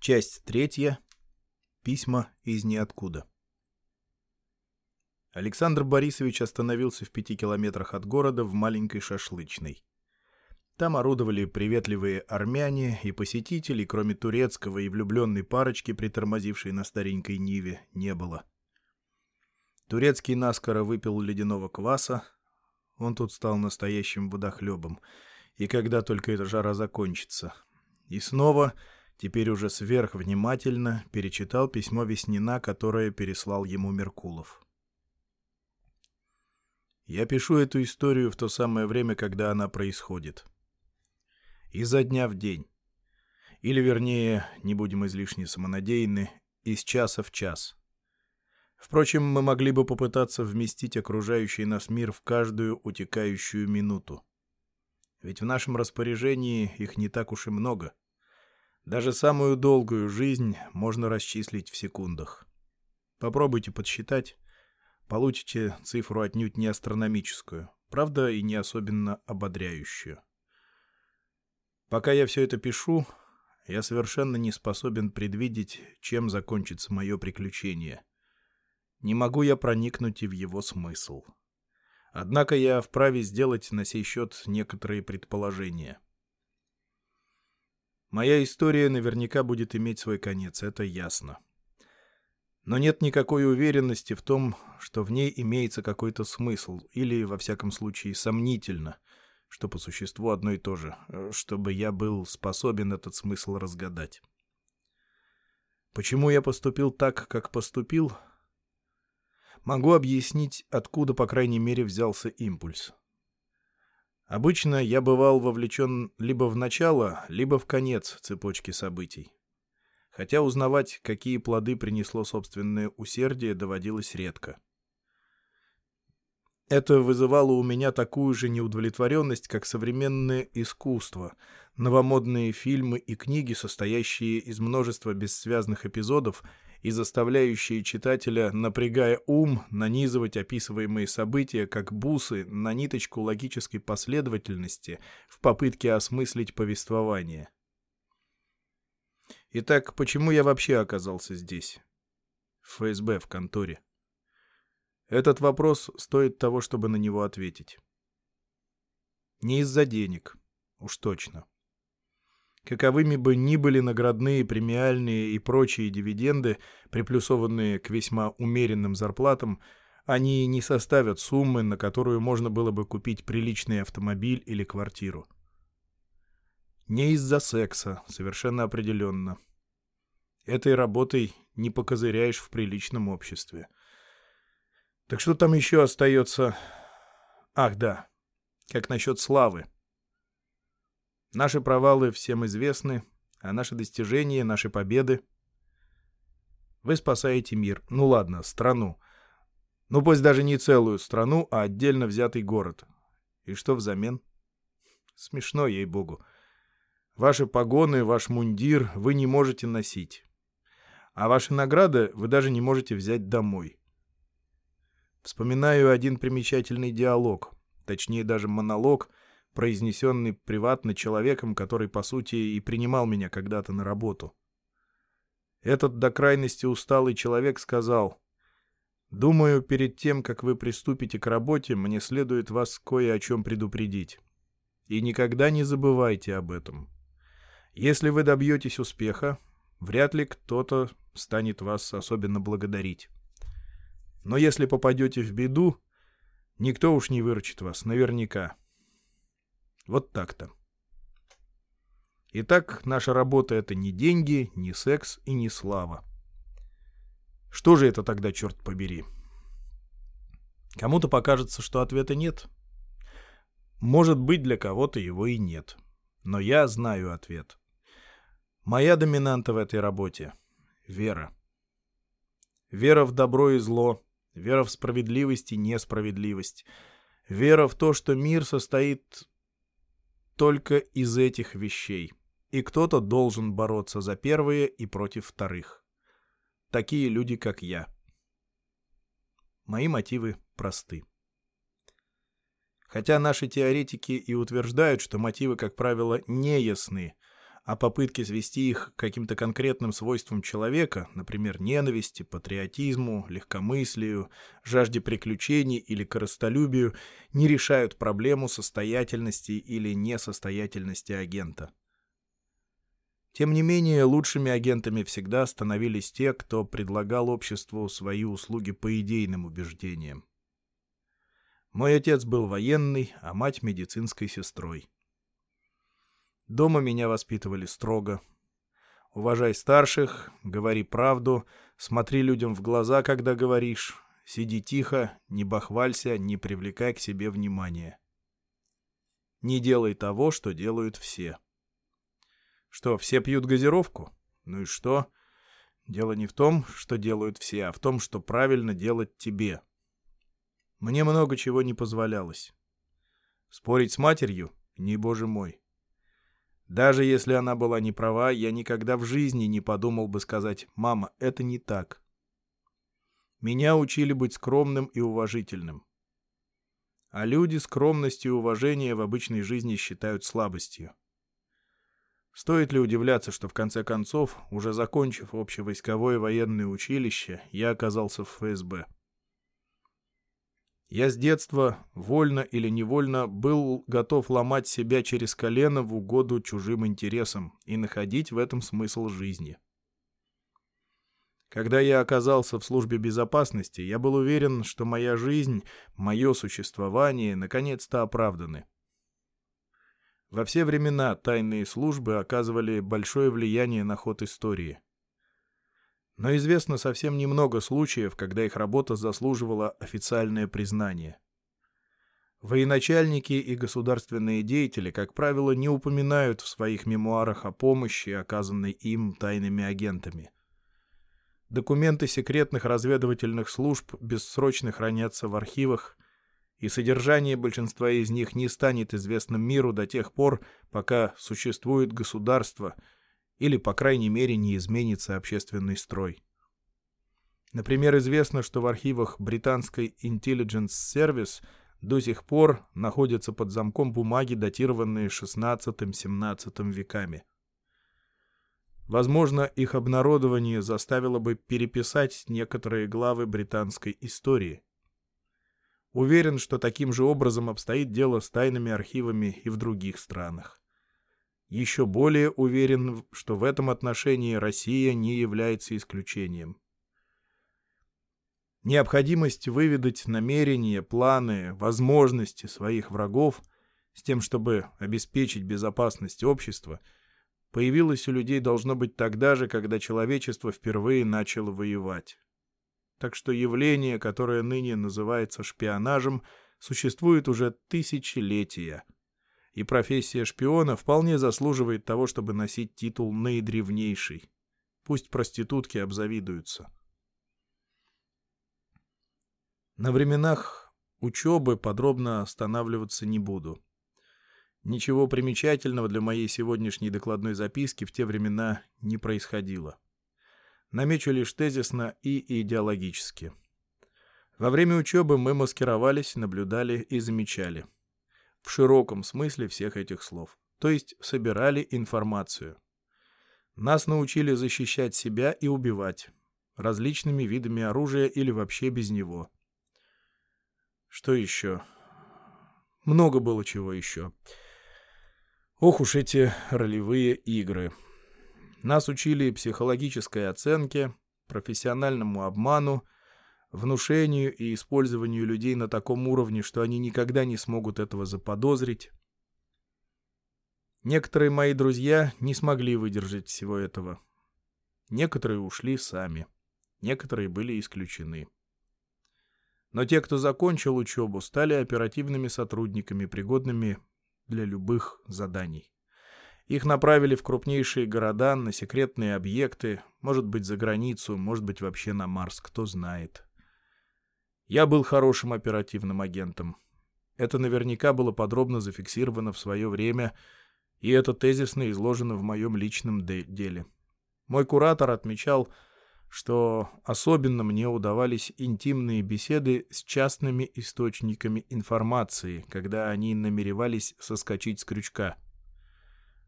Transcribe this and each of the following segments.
Часть третья. Письма из ниоткуда. Александр Борисович остановился в пяти километрах от города в маленькой шашлычной. Там орудовали приветливые армяне и посетителей, кроме турецкого и влюбленной парочки, притормозившей на старенькой Ниве, не было. Турецкий наскоро выпил ледяного кваса. Он тут стал настоящим водохлебом. И когда только эта жара закончится. И снова теперь уже сверхвнимательно перечитал письмо Веснина, которое переслал ему Меркулов. Я пишу эту историю в то самое время, когда она происходит. Изо дня в день. Или, вернее, не будем излишне самонадеянны, из часа в час. Впрочем, мы могли бы попытаться вместить окружающий нас мир в каждую утекающую минуту. Ведь в нашем распоряжении их не так уж и много — даже самую долгую жизнь можно расчислить в секундах. Попробуйте подсчитать. Получите цифру отнюдь не астрономическую, правда и не особенно ободряющую. Пока я все это пишу, я совершенно не способен предвидеть, чем закончится мое приключение. Не могу я проникнуть и в его смысл. Однако я вправе сделать на сей счет некоторые предположения — Моя история наверняка будет иметь свой конец, это ясно. Но нет никакой уверенности в том, что в ней имеется какой-то смысл, или, во всяком случае, сомнительно, что по существу одно и то же, э, чтобы я был способен этот смысл разгадать. Почему я поступил так, как поступил? Могу объяснить, откуда, по крайней мере, взялся импульс. Обычно я бывал вовлечен либо в начало, либо в конец цепочки событий. Хотя узнавать, какие плоды принесло собственное усердие, доводилось редко. Это вызывало у меня такую же неудовлетворенность, как современное искусство, новомодные фильмы и книги, состоящие из множества бессвязных эпизодов и заставляющие читателя, напрягая ум, нанизывать описываемые события как бусы на ниточку логической последовательности в попытке осмыслить повествование. Итак, почему я вообще оказался здесь? В ФСБ, в конторе. Этот вопрос стоит того, чтобы на него ответить. Не из-за денег, уж точно. Каковыми бы ни были наградные, премиальные и прочие дивиденды, приплюсованные к весьма умеренным зарплатам, они не составят суммы, на которую можно было бы купить приличный автомобиль или квартиру. Не из-за секса, совершенно определенно. Этой работой не покозыряешь в приличном обществе. Так что там еще остается? Ах, да. Как насчет славы? Наши провалы всем известны, а наши достижения, наши победы. Вы спасаете мир. Ну ладно, страну. Ну пусть даже не целую страну, а отдельно взятый город. И что взамен? Смешно, ей-богу. Ваши погоны, ваш мундир вы не можете носить. А ваши награды вы даже не можете взять домой. Вспоминаю один примечательный диалог, точнее даже монолог — произнесенный приватно человеком, который, по сути, и принимал меня когда-то на работу. Этот до крайности усталый человек сказал, «Думаю, перед тем, как вы приступите к работе, мне следует вас кое о чем предупредить. И никогда не забывайте об этом. Если вы добьетесь успеха, вряд ли кто-то станет вас особенно благодарить. Но если попадете в беду, никто уж не выручит вас, наверняка. Вот так-то. Итак, наша работа — это не деньги, не секс и не слава. Что же это тогда, черт побери? Кому-то покажется, что ответа нет. Может быть, для кого-то его и нет. Но я знаю ответ. Моя доминанта в этой работе — вера. Вера в добро и зло, вера в справедливость и несправедливость, вера в то, что мир состоит только из этих вещей. И кто-то должен бороться за первые и против вторых. Такие люди, как я. Мои мотивы просты. Хотя наши теоретики и утверждают, что мотивы, как правило, не ясны, а попытки свести их к каким-то конкретным свойствам человека, например, ненависти, патриотизму, легкомыслию, жажде приключений или коростолюбию, не решают проблему состоятельности или несостоятельности агента. Тем не менее, лучшими агентами всегда становились те, кто предлагал обществу свои услуги по идейным убеждениям. Мой отец был военный, а мать — медицинской сестрой. Дома меня воспитывали строго. Уважай старших, говори правду, смотри людям в глаза, когда говоришь, сиди тихо, не бахвалься, не привлекай к себе внимания. Не делай того, что делают все. Что, все пьют газировку? Ну и что? Дело не в том, что делают все, а в том, что правильно делать тебе. Мне много чего не позволялось. Спорить с матерью? Не боже мой. Даже если она была не права, я никогда в жизни не подумал бы сказать «Мама, это не так». Меня учили быть скромным и уважительным. А люди скромность и уважение в обычной жизни считают слабостью. Стоит ли удивляться, что в конце концов, уже закончив общевойсковое военное училище, я оказался в ФСБ. Я с детства, вольно или невольно, был готов ломать себя через колено в угоду чужим интересам и находить в этом смысл жизни. Когда я оказался в службе безопасности, я был уверен, что моя жизнь, мое существование наконец-то оправданы. Во все времена тайные службы оказывали большое влияние на ход истории. Но известно совсем немного случаев, когда их работа заслуживала официальное признание. Военачальники и государственные деятели, как правило, не упоминают в своих мемуарах о помощи, оказанной им тайными агентами. Документы секретных разведывательных служб бессрочно хранятся в архивах, и содержание большинства из них не станет известным миру до тех пор, пока существует государство – или, по крайней мере, не изменится общественный строй. Например, известно, что в архивах британской Intelligence Service до сих пор находятся под замком бумаги, датированные XVI-XVII веками. Возможно, их обнародование заставило бы переписать некоторые главы британской истории. Уверен, что таким же образом обстоит дело с тайными архивами и в других странах еще более уверен, что в этом отношении Россия не является исключением. Необходимость выведать намерения, планы, возможности своих врагов с тем, чтобы обеспечить безопасность общества, появилась у людей должно быть тогда же, когда человечество впервые начало воевать. Так что явление, которое ныне называется шпионажем, существует уже тысячелетия – и профессия шпиона вполне заслуживает того, чтобы носить титул наидревнейший. Пусть проститутки обзавидуются. На временах учебы подробно останавливаться не буду. Ничего примечательного для моей сегодняшней докладной записки в те времена не происходило. Намечу лишь тезисно и идеологически. Во время учебы мы маскировались, наблюдали и замечали – в широком смысле всех этих слов, то есть собирали информацию. Нас научили защищать себя и убивать, различными видами оружия или вообще без него. Что еще? Много было чего еще. Ох уж эти ролевые игры. Нас учили психологической оценке, профессиональному обману, внушению и использованию людей на таком уровне, что они никогда не смогут этого заподозрить. Некоторые мои друзья не смогли выдержать всего этого. Некоторые ушли сами. Некоторые были исключены. Но те, кто закончил учебу, стали оперативными сотрудниками, пригодными для любых заданий. Их направили в крупнейшие города, на секретные объекты, может быть, за границу, может быть, вообще на Марс, кто знает. Я был хорошим оперативным агентом. Это наверняка было подробно зафиксировано в свое время, и это тезисно изложено в моем личном де деле. Мой куратор отмечал, что особенно мне удавались интимные беседы с частными источниками информации, когда они намеревались соскочить с крючка.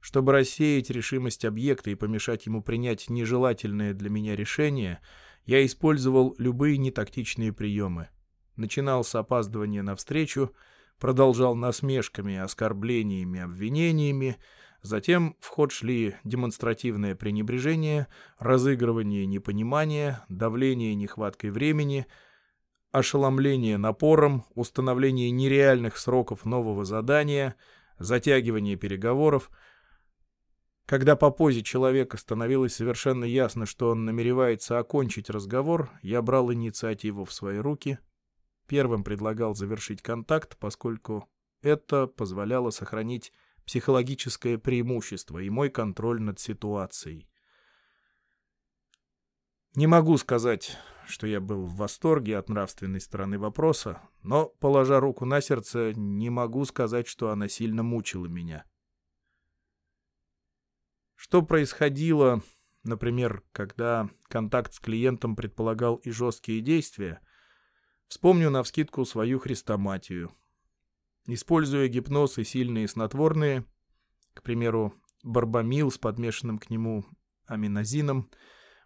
Чтобы рассеять решимость объекта и помешать ему принять нежелательное для меня решение, я использовал любые нетактичные приемы. Начинал с опаздывания на встречу, продолжал насмешками, оскорблениями, обвинениями, затем в ход шли демонстративное пренебрежение, разыгрывание непонимания, давление нехваткой времени, ошеломление напором, установление нереальных сроков нового задания, затягивание переговоров — когда по позе человека становилось совершенно ясно, что он намеревается окончить разговор, я брал инициативу в свои руки, первым предлагал завершить контакт, поскольку это позволяло сохранить психологическое преимущество и мой контроль над ситуацией. Не могу сказать, что я был в восторге от нравственной стороны вопроса, но, положа руку на сердце, не могу сказать, что она сильно мучила меня. Что происходило, например, когда контакт с клиентом предполагал и жесткие действия, вспомню навскидку свою хрестоматию. Используя гипноз и сильные снотворные, к примеру, барбамил с подмешанным к нему аминозином,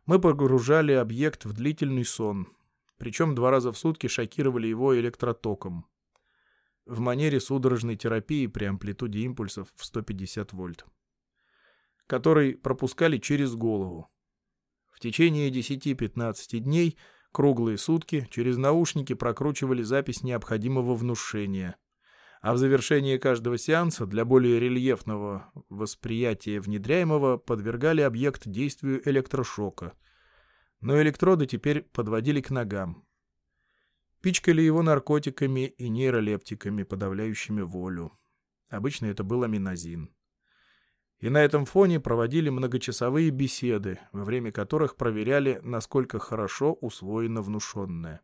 мы погружали объект в длительный сон, причем два раза в сутки шокировали его электротоком в манере судорожной терапии при амплитуде импульсов в 150 вольт который пропускали через голову. В течение 10-15 дней, круглые сутки, через наушники прокручивали запись необходимого внушения. А в завершении каждого сеанса для более рельефного восприятия внедряемого подвергали объект действию электрошока. Но электроды теперь подводили к ногам. Пичкали его наркотиками и нейролептиками, подавляющими волю. Обычно это был аминозин и на этом фоне проводили многочасовые беседы, во время которых проверяли, насколько хорошо усвоено внушенное.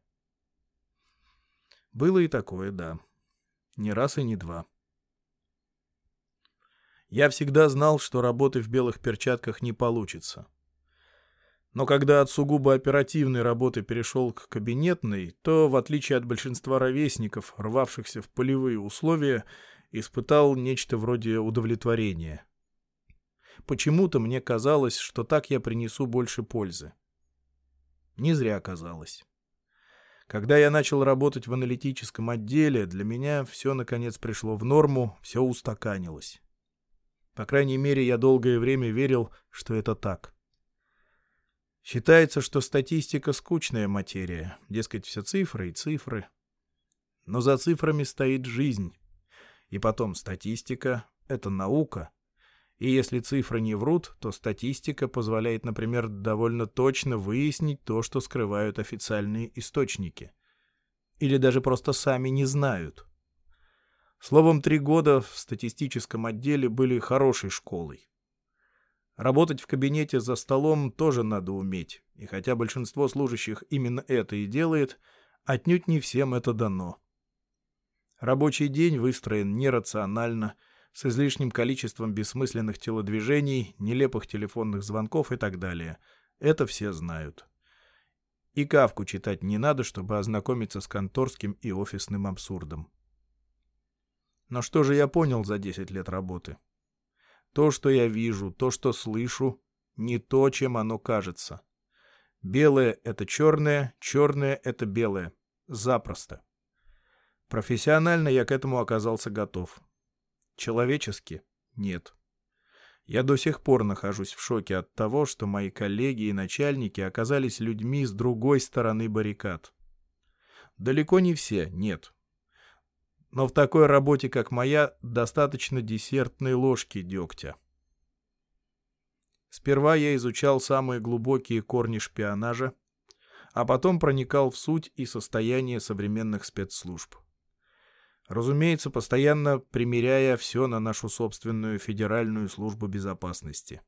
Было и такое, да. Не раз и не два. Я всегда знал, что работы в белых перчатках не получится. Но когда от сугубо оперативной работы перешел к кабинетной, то, в отличие от большинства ровесников, рвавшихся в полевые условия, испытал нечто вроде удовлетворения — Почему-то мне казалось, что так я принесу больше пользы. Не зря оказалось. Когда я начал работать в аналитическом отделе, для меня все наконец пришло в норму, все устаканилось. По крайней мере, я долгое время верил, что это так. Считается, что статистика — скучная материя, дескать, все цифры и цифры. Но за цифрами стоит жизнь. И потом статистика — это наука — и если цифры не врут, то статистика позволяет, например, довольно точно выяснить то, что скрывают официальные источники. Или даже просто сами не знают. Словом, три года в статистическом отделе были хорошей школой. Работать в кабинете за столом тоже надо уметь, и хотя большинство служащих именно это и делает, отнюдь не всем это дано. Рабочий день выстроен нерационально – с излишним количеством бессмысленных телодвижений, нелепых телефонных звонков и так далее. Это все знают. И кавку читать не надо, чтобы ознакомиться с конторским и офисным абсурдом. Но что же я понял за 10 лет работы? То, что я вижу, то, что слышу, не то, чем оно кажется. Белое — это черное, черное — это белое. Запросто. Профессионально я к этому оказался готов. Человечески — нет. Я до сих пор нахожусь в шоке от того, что мои коллеги и начальники оказались людьми с другой стороны баррикад. Далеко не все, нет. Но в такой работе, как моя, достаточно десертной ложки дегтя. Сперва я изучал самые глубокие корни шпионажа, а потом проникал в суть и состояние современных спецслужб. Разумеется, постоянно примеряя все на нашу собственную Федеральную службу безопасности.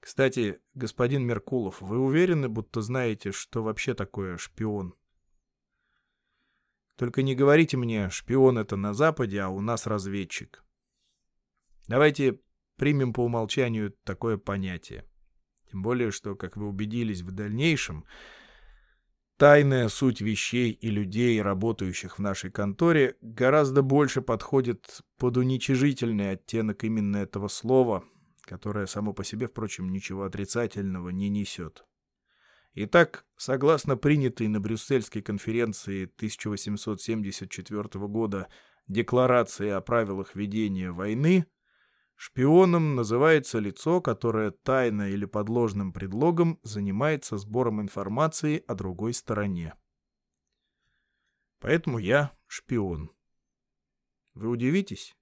Кстати, господин Меркулов, вы уверены, будто знаете, что вообще такое шпион? Только не говорите мне, шпион это на Западе, а у нас разведчик. Давайте примем по умолчанию такое понятие. Тем более, что, как вы убедились в дальнейшем, тайная суть вещей и людей, работающих в нашей конторе, гораздо больше подходит под уничижительный оттенок именно этого слова, которое само по себе, впрочем, ничего отрицательного не несет. Итак, согласно принятой на Брюссельской конференции 1874 года Декларации о правилах ведения войны, шпионом называется лицо, которое тайно или под ложным предлогом занимается сбором информации о другой стороне. Поэтому я шпион. Вы удивитесь?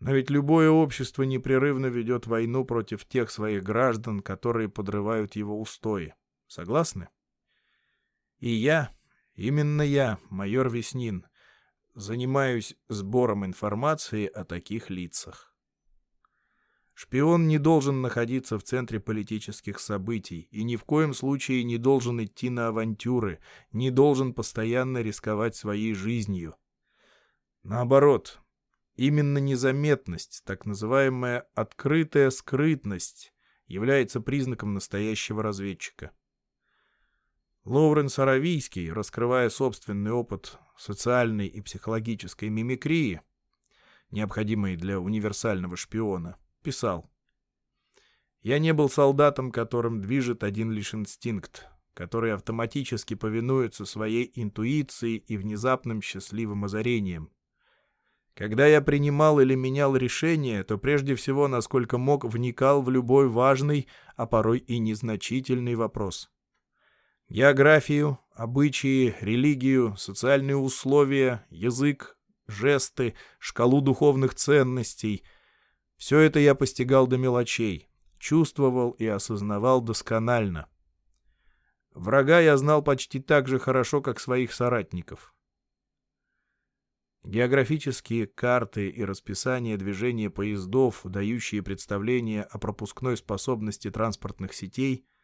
Но ведь любое общество непрерывно ведет войну против тех своих граждан, которые подрывают его устои. Согласны? И я, именно я, майор Веснин, занимаюсь сбором информации о таких лицах. Шпион не должен находиться в центре политических событий и ни в коем случае не должен идти на авантюры, не должен постоянно рисковать своей жизнью. Наоборот, именно незаметность, так называемая открытая скрытность, является признаком настоящего разведчика. Лоуренс Аравийский, раскрывая собственный опыт социальной и психологической мимикрии, необходимой для универсального шпиона, писал «Я не был солдатом, которым движет один лишь инстинкт, который автоматически повинуется своей интуиции и внезапным счастливым озарением. Когда я принимал или менял решение, то прежде всего, насколько мог, вникал в любой важный, а порой и незначительный вопрос». Географию, обычаи, религию, социальные условия, язык, жесты, шкалу духовных ценностей — все это я постигал до мелочей, чувствовал и осознавал досконально. Врага я знал почти так же хорошо, как своих соратников. Географические карты и расписание движения поездов, дающие представление о пропускной способности транспортных сетей —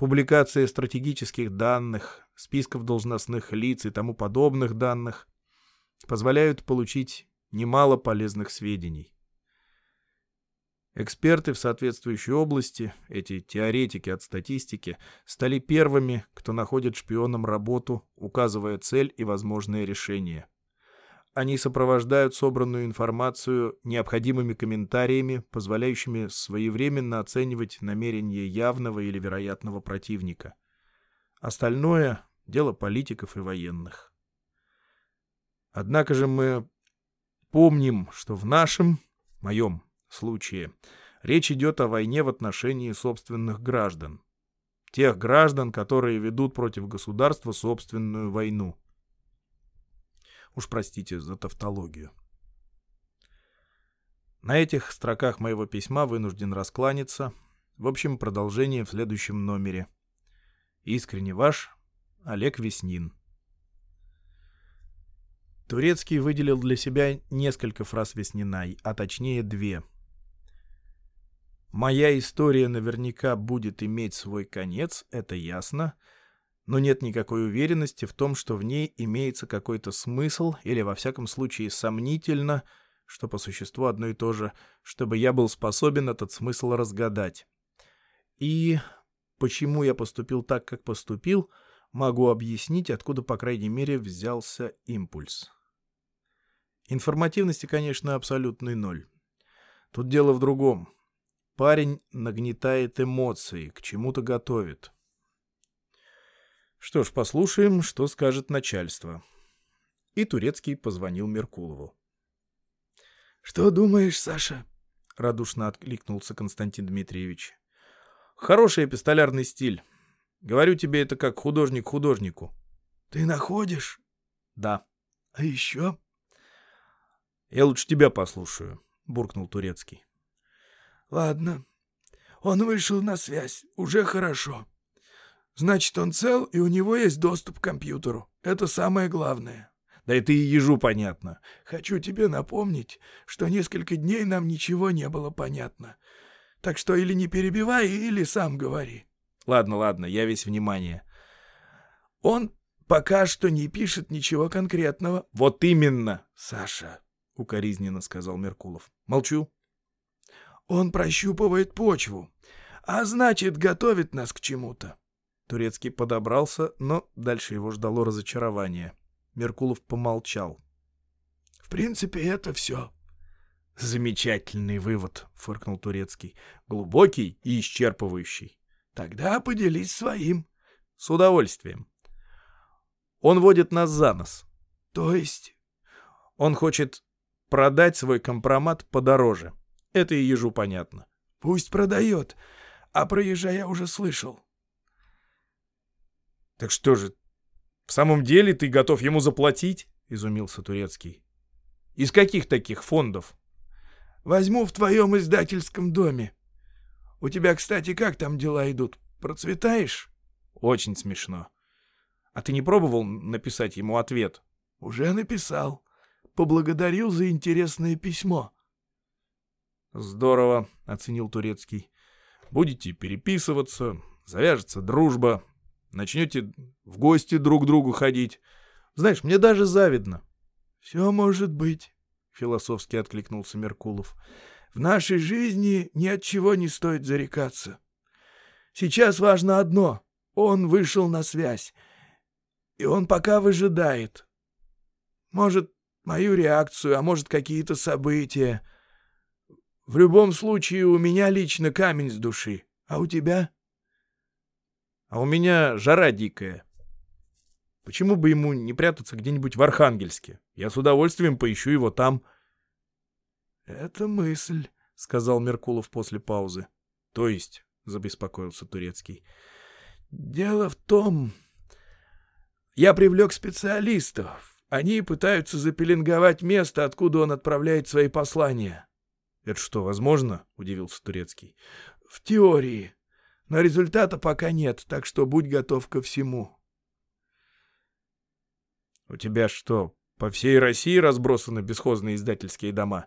публикация стратегических данных, списков должностных лиц и тому подобных данных позволяют получить немало полезных сведений. Эксперты в соответствующей области, эти теоретики от статистики, стали первыми, кто находит шпионам работу, указывая цель и возможные решения. Они сопровождают собранную информацию необходимыми комментариями, позволяющими своевременно оценивать намерения явного или вероятного противника. Остальное — дело политиков и военных. Однако же мы помним, что в нашем, моем случае, речь идет о войне в отношении собственных граждан. Тех граждан, которые ведут против государства собственную войну. Уж простите за тавтологию. На этих строках моего письма вынужден раскланяться. В общем, продолжение в следующем номере. Искренне ваш, Олег Веснин. Турецкий выделил для себя несколько фраз Веснина, а точнее две. «Моя история наверняка будет иметь свой конец, это ясно, но нет никакой уверенности в том, что в ней имеется какой-то смысл или, во всяком случае, сомнительно, что по существу одно и то же, чтобы я был способен этот смысл разгадать. И почему я поступил так, как поступил, могу объяснить, откуда, по крайней мере, взялся импульс. Информативности, конечно, абсолютный ноль. Тут дело в другом. Парень нагнетает эмоции, к чему-то готовит. Что ж, послушаем, что скажет начальство. И Турецкий позвонил Меркулову. — Что думаешь, Саша? — радушно откликнулся Константин Дмитриевич. — Хороший эпистолярный стиль. Говорю тебе это как художник художнику. — Ты находишь? — Да. — А еще? — Я лучше тебя послушаю, — буркнул Турецкий. — Ладно. Он вышел на связь. Уже хорошо. Значит, он цел, и у него есть доступ к компьютеру. Это самое главное. Да это и ежу понятно. Хочу тебе напомнить, что несколько дней нам ничего не было понятно. Так что или не перебивай, или сам говори. Ладно, ладно, я весь внимание. Он пока что не пишет ничего конкретного. Вот именно, Саша, — укоризненно сказал Меркулов. Молчу. Он прощупывает почву, а значит, готовит нас к чему-то. Турецкий подобрался, но дальше его ждало разочарование. Меркулов помолчал. — В принципе, это все. — Замечательный вывод, — фыркнул Турецкий. — Глубокий и исчерпывающий. — Тогда поделись своим. — С удовольствием. Он водит нас за нос. — То есть? — Он хочет продать свой компромат подороже. Это и ежу понятно. — Пусть продает. А про ежа я уже слышал. — Так что же, в самом деле ты готов ему заплатить? — изумился Турецкий. — Из каких таких фондов? — Возьму в твоем издательском доме. У тебя, кстати, как там дела идут? Процветаешь? — Очень смешно. А ты не пробовал написать ему ответ? — Уже написал. Поблагодарил за интересное письмо. — Здорово, — оценил Турецкий. — Будете переписываться, завяжется дружба, начнете в гости друг к другу ходить. Знаешь, мне даже завидно. — Все может быть, — философски откликнулся Меркулов. — В нашей жизни ни от чего не стоит зарекаться. Сейчас важно одно — он вышел на связь, и он пока выжидает. Может, мою реакцию, а может, какие-то события. В любом случае, у меня лично камень с души. А у тебя? А у меня жара дикая. Почему бы ему не прятаться где-нибудь в Архангельске? Я с удовольствием поищу его там. — Это мысль, — сказал Меркулов после паузы. — То есть, — забеспокоился Турецкий. — Дело в том... Я привлек специалистов. Они пытаются запеленговать место, откуда он отправляет свои послания. — Это что, возможно? — удивился Турецкий. — В теории. Но результата пока нет, так что будь готов ко всему. — У тебя что, по всей России разбросаны бесхозные издательские дома?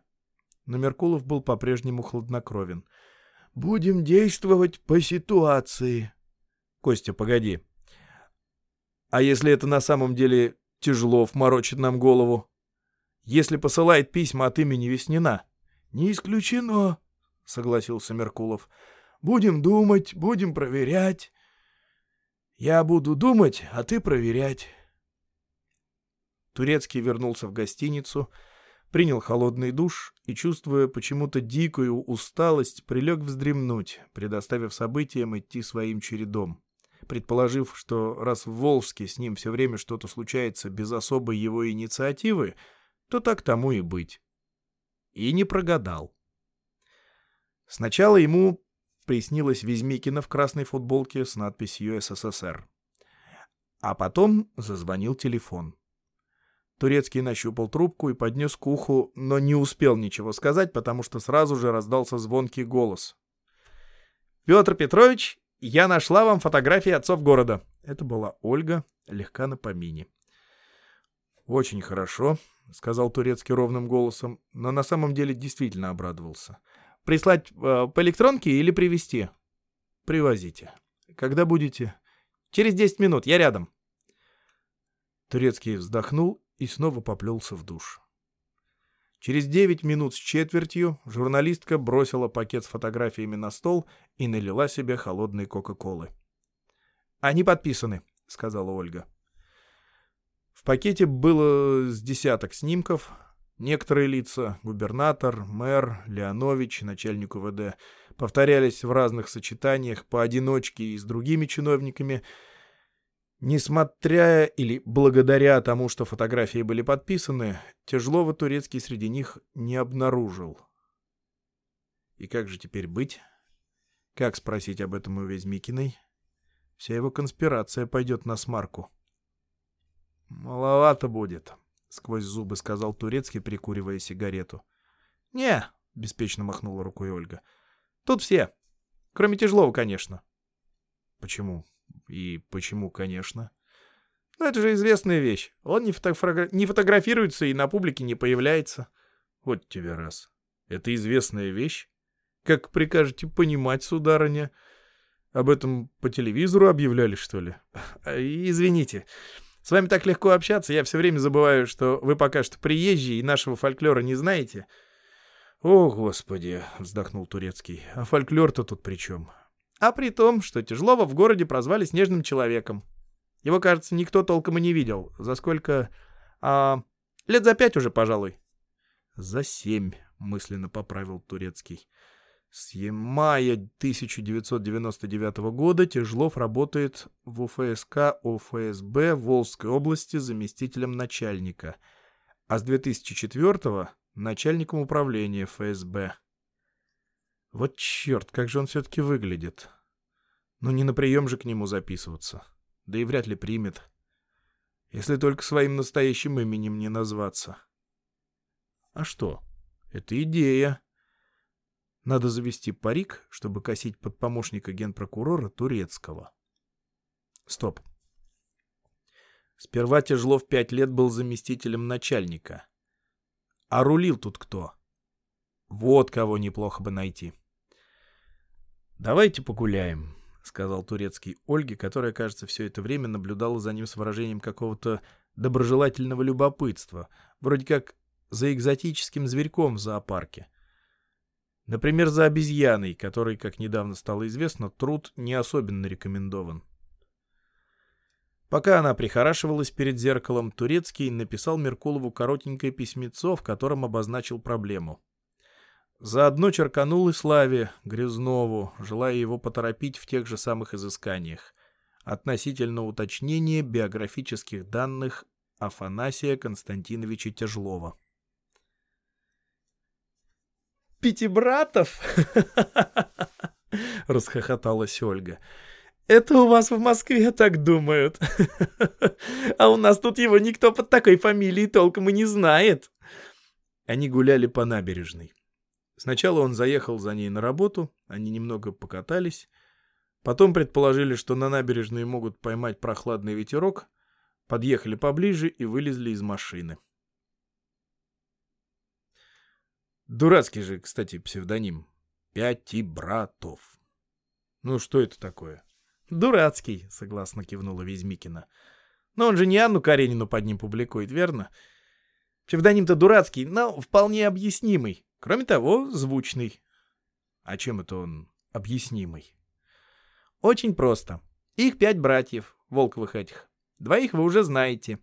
Но Меркулов был по-прежнему хладнокровен. — Будем действовать по ситуации. — Костя, погоди. А если это на самом деле Тяжелов морочит нам голову? Если посылает письма от имени Веснина? — Не исключено, — согласился Меркулов. — Будем думать, будем проверять. Я буду думать, а ты проверять. Турецкий вернулся в гостиницу, принял холодный душ и, чувствуя почему-то дикую усталость, прилег вздремнуть, предоставив событиям идти своим чередом предположив, что раз в Волжске с ним все время что-то случается без особой его инициативы, то так тому и быть. И не прогадал. Сначала ему приснилась Везмикина в красной футболке с надписью «СССР». А потом зазвонил телефон. Турецкий нащупал трубку и поднес к уху, но не успел ничего сказать, потому что сразу же раздался звонкий голос. «Петр Петрович, я нашла вам фотографии отцов города. Это была Ольга, легка на помине. Очень хорошо, сказал турецкий ровным голосом, но на самом деле действительно обрадовался. Прислать э, по электронке или привезти? Привозите. Когда будете? Через 10 минут, я рядом. Турецкий вздохнул и снова поплелся в душ. Через девять минут с четвертью журналистка бросила пакет с фотографиями на стол и налила себе холодной Кока-Колы. «Они подписаны», — сказала Ольга. В пакете было с десяток снимков. Некоторые лица — губернатор, мэр, Леонович, начальник УВД — повторялись в разных сочетаниях поодиночке и с другими чиновниками — Несмотря или благодаря тому, что фотографии были подписаны, Тяжлова турецкий среди них не обнаружил. И как же теперь быть? Как спросить об этом у Везмикиной? Вся его конспирация пойдет на смарку. «Маловато будет», — сквозь зубы сказал Турецкий, прикуривая сигарету. «Не», — беспечно махнула рукой Ольга. «Тут все. Кроме Тяжлова, конечно». «Почему?» И почему, конечно? Ну, это же известная вещь. Он не, фотогра... не фотографируется и на публике не появляется. Вот тебе раз. Это известная вещь? Как прикажете понимать, сударыня? Об этом по телевизору объявляли, что ли? Извините. С вами так легко общаться, я все время забываю, что вы пока что приезжие и нашего фольклора не знаете. О, Господи, вздохнул Турецкий. А фольклор-то тут при чем? А при том, что Тяжелова в городе прозвали Снежным Человеком. Его, кажется, никто толком и не видел. За сколько... А, лет за пять уже, пожалуй. За семь, мысленно поправил Турецкий. С мая 1999 года Тяжлов работает в УФСК УФСБ Волжской области заместителем начальника, а с 2004 начальником управления ФСБ. Вот черт, как же он все-таки выглядит. Ну не на прием же к нему записываться. Да и вряд ли примет. Если только своим настоящим именем не назваться. А что? Это идея. Надо завести парик, чтобы косить под помощника генпрокурора Турецкого. Стоп. Сперва Тяжлов пять лет был заместителем начальника. А рулил тут кто? Вот кого неплохо бы найти. «Давайте погуляем», — сказал Турецкий Ольге, которая, кажется, все это время наблюдала за ним с выражением какого-то доброжелательного любопытства, вроде как за экзотическим зверьком в зоопарке. Например, за обезьяной, которой, как недавно стало известно, труд не особенно рекомендован. Пока она прихорашивалась перед зеркалом, Турецкий написал Меркулову коротенькое письмецо, в котором обозначил проблему. Заодно черканул и Славе Грязнову, желая его поторопить в тех же самых изысканиях относительно уточнения биографических данных Афанасия Константиновича Тяжлова. «Пятибратов?» — расхохоталась Ольга. «Это у вас в Москве так думают. А у нас тут его никто под такой фамилией толком и не знает». Они гуляли по набережной. Сначала он заехал за ней на работу, они немного покатались. Потом предположили, что на набережной могут поймать прохладный ветерок, подъехали поближе и вылезли из машины. Дурацкий же, кстати, псевдоним. Пяти братов. Ну, что это такое? Дурацкий, согласно кивнула Везьмикина. Но он же не Анну Каренину под ним публикует, верно? Псевдоним-то дурацкий, но вполне объяснимый. Кроме того, звучный. А чем это он объяснимый? Очень просто. Их пять братьев, Волковых этих. Двоих вы уже знаете.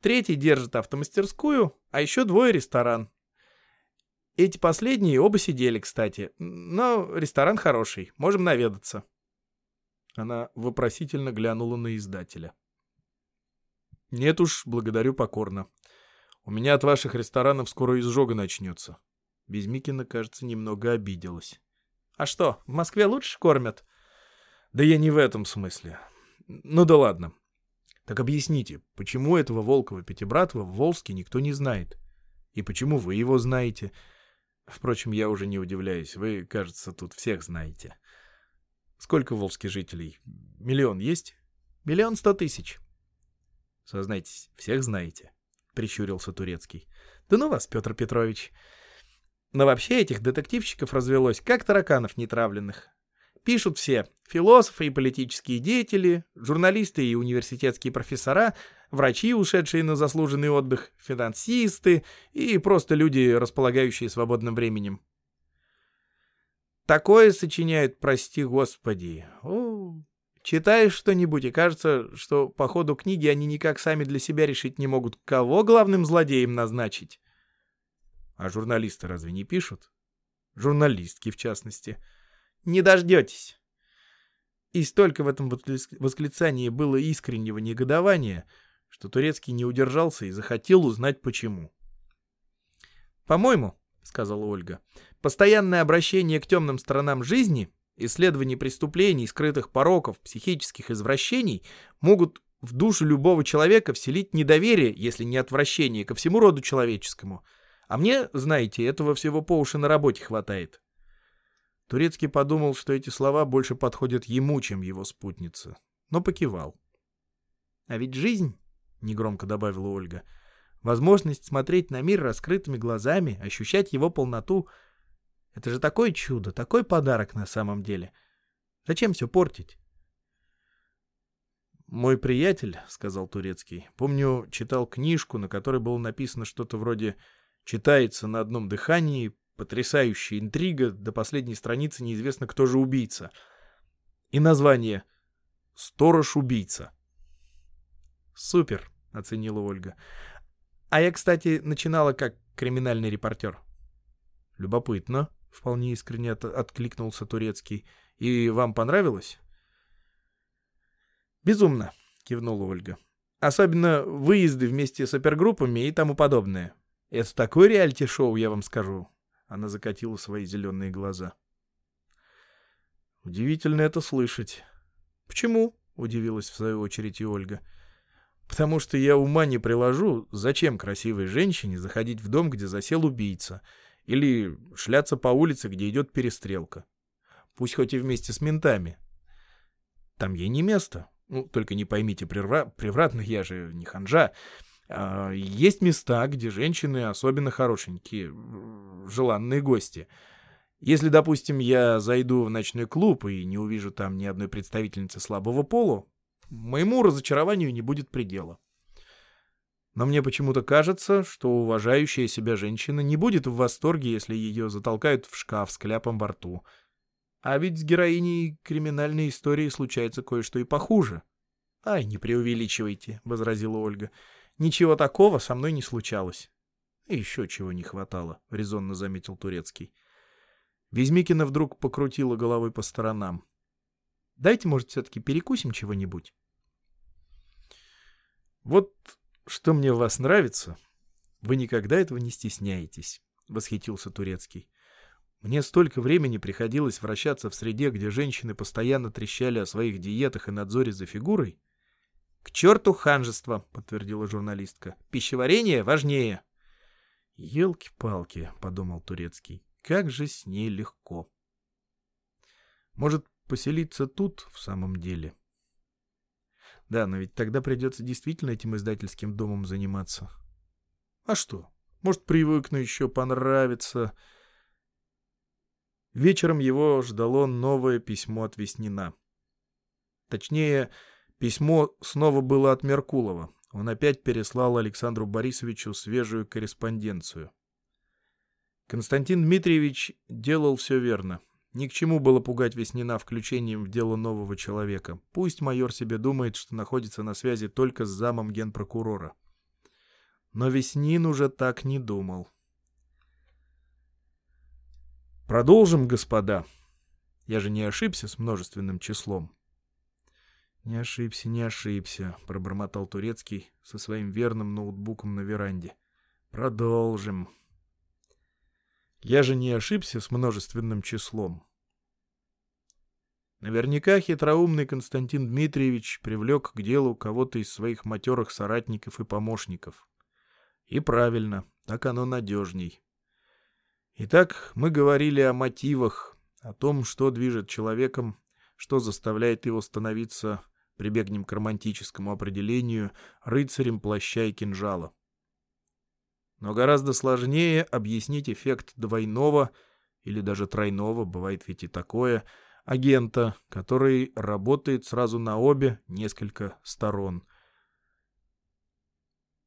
Третий держит автомастерскую, а еще двое ресторан. Эти последние оба сидели, кстати. Но ресторан хороший, можем наведаться. Она вопросительно глянула на издателя. «Нет уж, благодарю покорно. У меня от ваших ресторанов скоро изжога начнется. Безмикина, кажется, немного обиделась. «А что, в Москве лучше кормят?» «Да я не в этом смысле. Ну да ладно. Так объясните, почему этого Волкова Пятибратова в Волске никто не знает? И почему вы его знаете? Впрочем, я уже не удивляюсь. Вы, кажется, тут всех знаете. Сколько в Волске жителей? Миллион есть? Миллион сто тысяч. Сознайтесь, всех знаете?» — прищурился Турецкий. «Да ну вас, Петр Петрович!» Но вообще этих детективщиков развелось, как тараканов нетравленных. Пишут все — философы и политические деятели, журналисты и университетские профессора, врачи, ушедшие на заслуженный отдых, финансисты и просто люди, располагающие свободным временем. Такое сочиняют, прости господи. О, читаешь что-нибудь, и кажется, что по ходу книги они никак сами для себя решить не могут, кого главным злодеем назначить. А журналисты разве не пишут? Журналистки, в частности. Не дождетесь. И столько в этом восклицании было искреннего негодования, что Турецкий не удержался и захотел узнать, почему. «По-моему, — сказала Ольга, — постоянное обращение к темным сторонам жизни, исследование преступлений, скрытых пороков, психических извращений могут в душу любого человека вселить недоверие, если не отвращение ко всему роду человеческому — а мне, знаете, этого всего по уши на работе хватает. Турецкий подумал, что эти слова больше подходят ему, чем его спутнице, но покивал. «А ведь жизнь, — негромко добавила Ольга, — возможность смотреть на мир раскрытыми глазами, ощущать его полноту — это же такое чудо, такой подарок на самом деле. Зачем все портить?» «Мой приятель, — сказал Турецкий, — помню, читал книжку, на которой было написано что-то вроде Читается на одном дыхании, потрясающая интрига, до последней страницы неизвестно, кто же убийца. И название «Сторож-убийца». «Супер», — оценила Ольга. «А я, кстати, начинала как криминальный репортер». «Любопытно», — вполне искренне от откликнулся Турецкий. «И вам понравилось?» «Безумно», — кивнула Ольга. «Особенно выезды вместе с опергруппами и тому подобное. Это такое реалити-шоу, я вам скажу». Она закатила свои зеленые глаза. «Удивительно это слышать». «Почему?» — удивилась в свою очередь и Ольга. «Потому что я ума не приложу, зачем красивой женщине заходить в дом, где засел убийца, или шляться по улице, где идет перестрелка. Пусть хоть и вместе с ментами. Там ей не место. Ну, только не поймите превратно, я же не ханжа. А, есть места, где женщины особенно хорошенькие, желанные гости. Если, допустим, я зайду в ночной клуб и не увижу там ни одной представительницы слабого пола, моему разочарованию не будет предела. Но мне почему-то кажется, что уважающая себя женщина не будет в восторге, если ее затолкают в шкаф с кляпом во рту. А ведь с героиней криминальной истории случается кое-что и похуже. — Ай, не преувеличивайте, — возразила Ольга. — Ничего такого со мной не случалось. — еще чего не хватало, — резонно заметил Турецкий. Везьмикина вдруг покрутила головой по сторонам. — Дайте, может, все-таки перекусим чего-нибудь? — Вот что мне в вас нравится, вы никогда этого не стесняетесь, — восхитился Турецкий. Мне столько времени приходилось вращаться в среде, где женщины постоянно трещали о своих диетах и надзоре за фигурой, — К черту ханжество, — подтвердила журналистка. — Пищеварение важнее. — Елки-палки, — подумал Турецкий, — как же с ней легко. Может, поселиться тут в самом деле? Да, но ведь тогда придется действительно этим издательским домом заниматься. А что? Может, привыкну еще понравится. Вечером его ждало новое письмо от Веснина. Точнее, Письмо снова было от Меркулова. Он опять переслал Александру Борисовичу свежую корреспонденцию. Константин Дмитриевич делал все верно. Ни к чему было пугать Веснина включением в дело нового человека. Пусть майор себе думает, что находится на связи только с замом генпрокурора. Но Веснин уже так не думал. Продолжим, господа. Я же не ошибся с множественным числом. «Не ошибся, не ошибся», — пробормотал Турецкий со своим верным ноутбуком на веранде. «Продолжим». «Я же не ошибся с множественным числом». Наверняка хитроумный Константин Дмитриевич привлек к делу кого-то из своих матерых соратников и помощников. И правильно, так оно надежней. Итак, мы говорили о мотивах, о том, что движет человеком, что заставляет его становиться прибегнем к романтическому определению, рыцарем плаща и кинжала. Но гораздо сложнее объяснить эффект двойного или даже тройного, бывает ведь и такое, агента, который работает сразу на обе несколько сторон.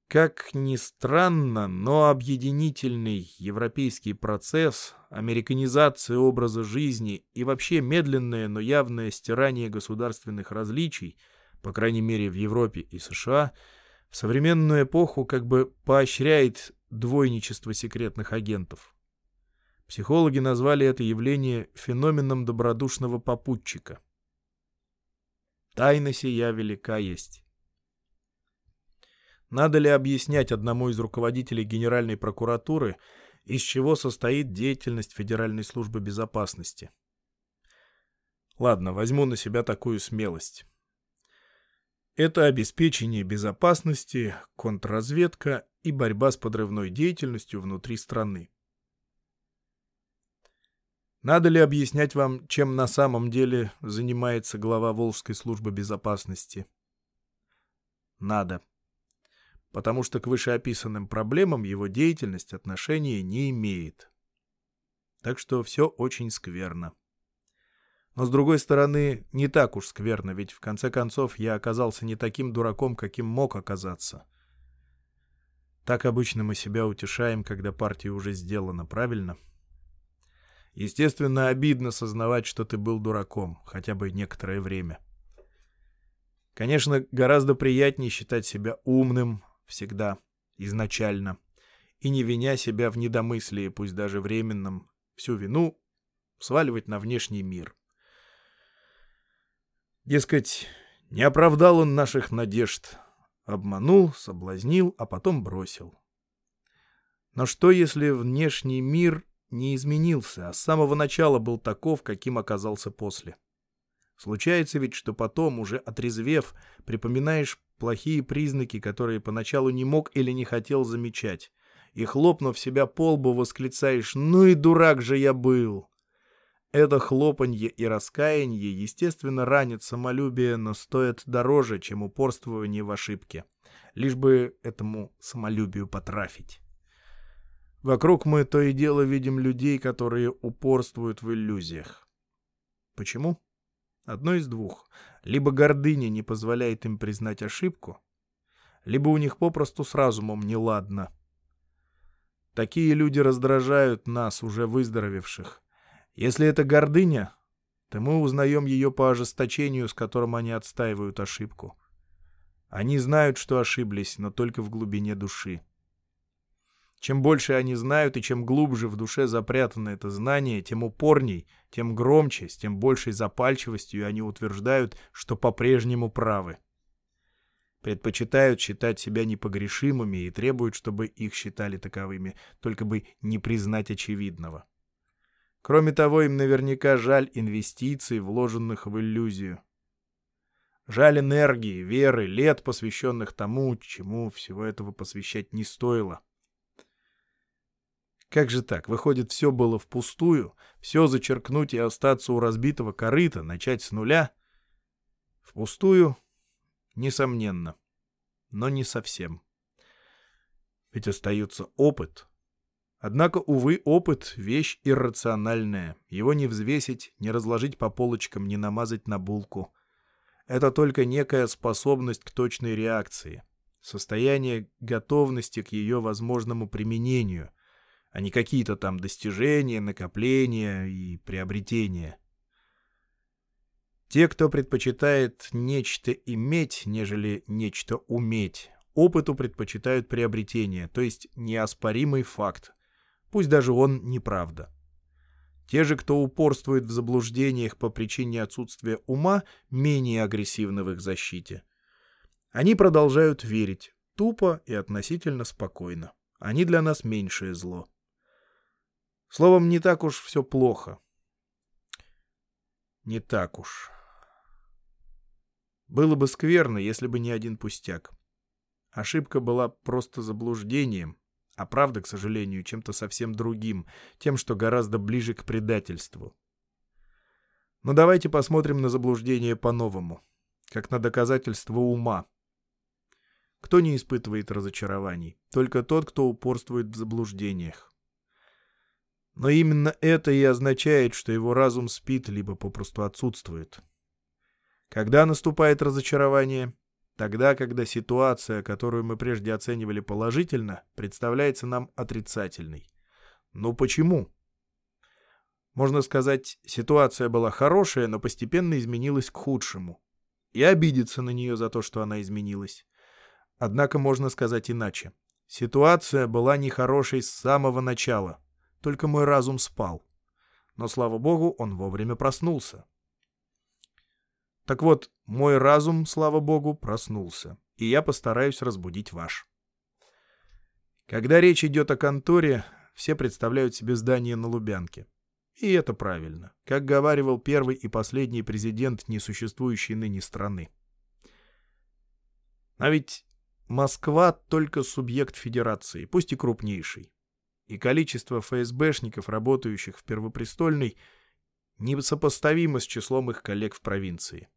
Как ни странно, но объединительный европейский процесс, американизация образа жизни и вообще медленное, но явное стирание государственных различий, по крайней мере в Европе и США, в современную эпоху как бы поощряет двойничество секретных агентов. Психологи назвали это явление феноменом добродушного попутчика. Тайна сия велика есть. Надо ли объяснять одному из руководителей Генеральной прокуратуры, из чего состоит деятельность Федеральной службы безопасности? Ладно, возьму на себя такую смелость. Это обеспечение безопасности, контрразведка и борьба с подрывной деятельностью внутри страны. Надо ли объяснять вам, чем на самом деле занимается глава Волжской службы безопасности? Надо потому что к вышеописанным проблемам его деятельность отношения не имеет. Так что все очень скверно. Но, с другой стороны, не так уж скверно, ведь в конце концов я оказался не таким дураком, каким мог оказаться. Так обычно мы себя утешаем, когда партия уже сделана, правильно? Естественно, обидно сознавать, что ты был дураком, хотя бы некоторое время. Конечно, гораздо приятнее считать себя умным всегда, изначально, и не виня себя в недомыслии, пусть даже временном, всю вину сваливать на внешний мир. Дескать, не оправдал он наших надежд, обманул, соблазнил, а потом бросил. Но что, если внешний мир не изменился, а с самого начала был таков, каким оказался после? Случается ведь, что потом, уже отрезвев, припоминаешь плохие признаки, которые поначалу не мог или не хотел замечать, и, хлопнув себя по лбу, восклицаешь «Ну и дурак же я был!» Это хлопанье и раскаяние, естественно, ранит самолюбие, но стоит дороже, чем упорствование в ошибке. Лишь бы этому самолюбию потрафить. Вокруг мы то и дело видим людей, которые упорствуют в иллюзиях. Почему? Одно из двух. Либо гордыня не позволяет им признать ошибку, либо у них попросту с разумом неладно. Такие люди раздражают нас, уже выздоровевших. Если это гордыня, то мы узнаем ее по ожесточению, с которым они отстаивают ошибку. Они знают, что ошиблись, но только в глубине души. Чем больше они знают и чем глубже в душе запрятано это знание, тем упорней, тем громче, с тем большей запальчивостью они утверждают, что по-прежнему правы. Предпочитают считать себя непогрешимыми и требуют, чтобы их считали таковыми, только бы не признать очевидного. Кроме того, им наверняка жаль инвестиций, вложенных в иллюзию. Жаль энергии, веры, лет, посвященных тому, чему всего этого посвящать не стоило. Как же так? Выходит, все было впустую, все зачеркнуть и остаться у разбитого корыта, начать с нуля? Впустую? Несомненно. Но не совсем. Ведь остается опыт. Однако, увы, опыт — вещь иррациональная. Его не взвесить, не разложить по полочкам, не намазать на булку. Это только некая способность к точной реакции. Состояние готовности к ее возможному применению — а не какие-то там достижения, накопления и приобретения. Те, кто предпочитает нечто иметь, нежели нечто уметь, опыту предпочитают приобретение, то есть неоспоримый факт, пусть даже он неправда. Те же, кто упорствует в заблуждениях по причине отсутствия ума, менее агрессивны в их защите. Они продолжают верить, тупо и относительно спокойно. Они для нас меньшее зло. Словом, не так уж все плохо. Не так уж. Было бы скверно, если бы не один пустяк. Ошибка была просто заблуждением, а правда, к сожалению, чем-то совсем другим, тем, что гораздо ближе к предательству. Но давайте посмотрим на заблуждение по-новому, как на доказательство ума. Кто не испытывает разочарований? Только тот, кто упорствует в заблуждениях. Но именно это и означает, что его разум спит, либо попросту отсутствует. Когда наступает разочарование? Тогда, когда ситуация, которую мы прежде оценивали положительно, представляется нам отрицательной. Ну почему? Можно сказать, ситуация была хорошая, но постепенно изменилась к худшему. И обидеться на нее за то, что она изменилась. Однако можно сказать иначе. Ситуация была нехорошей с самого начала. Только мой разум спал. Но, слава богу, он вовремя проснулся. Так вот, мой разум, слава богу, проснулся. И я постараюсь разбудить ваш. Когда речь идет о конторе, все представляют себе здание на Лубянке. И это правильно, как говаривал первый и последний президент несуществующей ныне страны. А ведь Москва только субъект федерации, пусть и крупнейший и количество ФСБшников, работающих в Первопрестольной, несопоставимо с числом их коллег в провинции.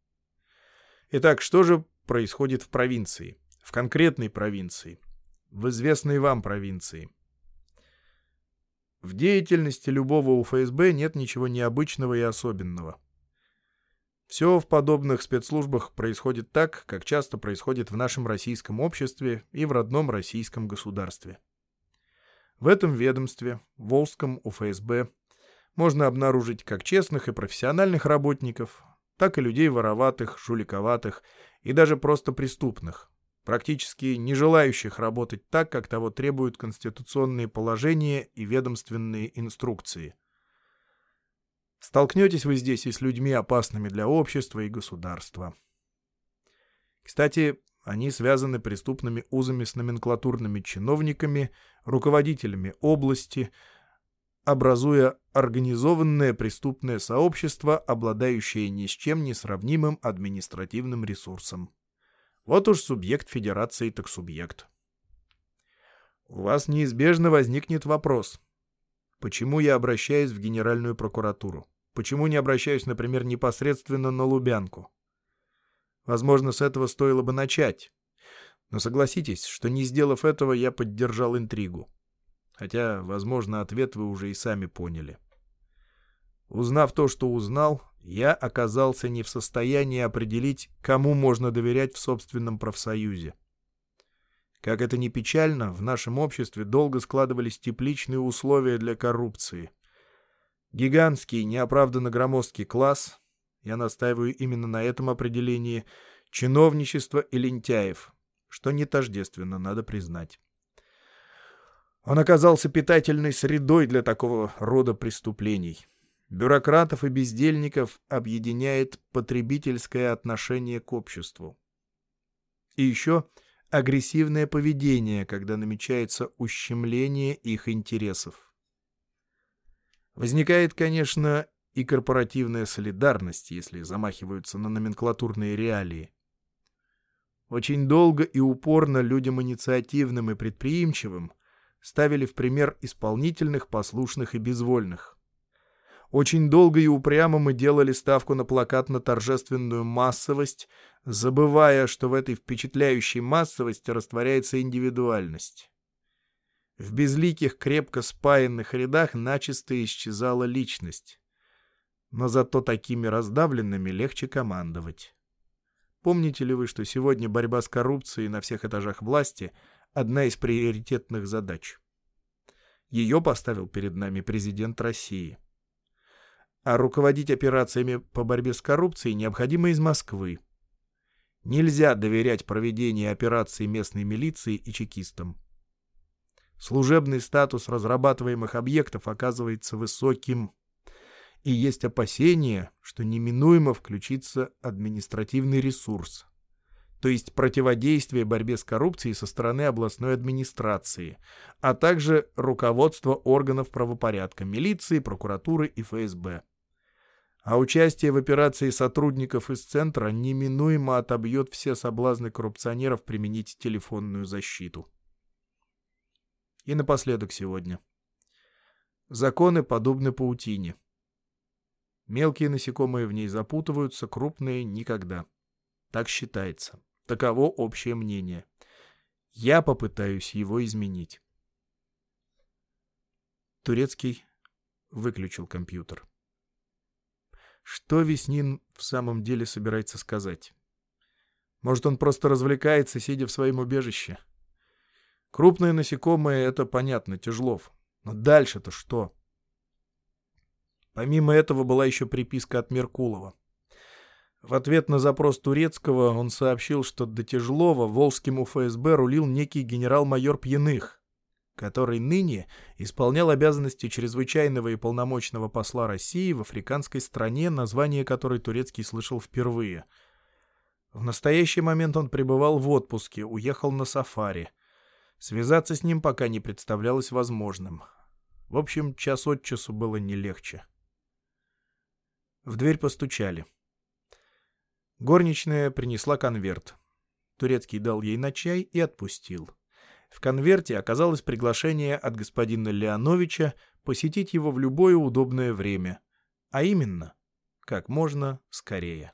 Итак, что же происходит в провинции? В конкретной провинции? В известной вам провинции? В деятельности любого УФСБ нет ничего необычного и особенного. Все в подобных спецслужбах происходит так, как часто происходит в нашем российском обществе и в родном российском государстве. В этом ведомстве, Волжском УФСБ, можно обнаружить как честных и профессиональных работников, так и людей вороватых, жуликоватых и даже просто преступных, практически не желающих работать так, как того требуют конституционные положения и ведомственные инструкции. Столкнетесь вы здесь и с людьми, опасными для общества и государства. Кстати, они связаны преступными узами с номенклатурными чиновниками, руководителями области, образуя организованное преступное сообщество, обладающее ни с чем не сравнимым административным ресурсом. Вот уж субъект федерации так субъект. У вас неизбежно возникнет вопрос. Почему я обращаюсь в Генеральную прокуратуру? Почему не обращаюсь, например, непосредственно на Лубянку? Возможно, с этого стоило бы начать. Но согласитесь, что не сделав этого, я поддержал интригу. Хотя, возможно, ответ вы уже и сами поняли. Узнав то, что узнал, я оказался не в состоянии определить, кому можно доверять в собственном профсоюзе. Как это ни печально, в нашем обществе долго складывались тепличные условия для коррупции. Гигантский, неоправданно громоздкий класс, я настаиваю именно на этом определении, чиновничество и лентяев, что не тождественно, надо признать. Он оказался питательной средой для такого рода преступлений. Бюрократов и бездельников объединяет потребительское отношение к обществу. И еще агрессивное поведение, когда намечается ущемление их интересов. Возникает, конечно, и корпоративная солидарность, если замахиваются на номенклатурные реалии. Очень долго и упорно людям инициативным и предприимчивым ставили в пример исполнительных, послушных и безвольных. Очень долго и упрямо мы делали ставку на плакатно-торжественную массовость, забывая, что в этой впечатляющей массовости растворяется индивидуальность. В безликих, крепко спаянных рядах начисто исчезала личность. Но зато такими раздавленными легче командовать. Помните ли вы, что сегодня борьба с коррупцией на всех этажах власти — одна из приоритетных задач. Ее поставил перед нами президент России. А руководить операциями по борьбе с коррупцией необходимо из Москвы. Нельзя доверять проведение операций местной милиции и чекистам. Служебный статус разрабатываемых объектов оказывается высоким, и есть опасения, что неминуемо включится административный ресурс то есть противодействие борьбе с коррупцией со стороны областной администрации, а также руководство органов правопорядка, милиции, прокуратуры и ФСБ. А участие в операции сотрудников из центра неминуемо отобьет все соблазны коррупционеров применить телефонную защиту. И напоследок сегодня. Законы подобны паутине. Мелкие насекомые в ней запутываются, крупные — никогда. Так считается. Таково общее мнение. Я попытаюсь его изменить. Турецкий выключил компьютер. Что Веснин в самом деле собирается сказать? Может, он просто развлекается, сидя в своем убежище? Крупные насекомые — это понятно, Тяжлов. Но дальше-то что? Помимо этого была еще приписка от Меркулова. В ответ на запрос Турецкого он сообщил, что до Тяжлова Волжским ФСБ рулил некий генерал-майор Пьяных, который ныне исполнял обязанности чрезвычайного и полномочного посла России в африканской стране, название которой Турецкий слышал впервые. В настоящий момент он пребывал в отпуске, уехал на сафари. Связаться с ним пока не представлялось возможным. В общем, час от часу было не легче. В дверь постучали. — Горничная принесла конверт. Турецкий дал ей на чай и отпустил. В конверте оказалось приглашение от господина Леоновича посетить его в любое удобное время, а именно, как можно скорее.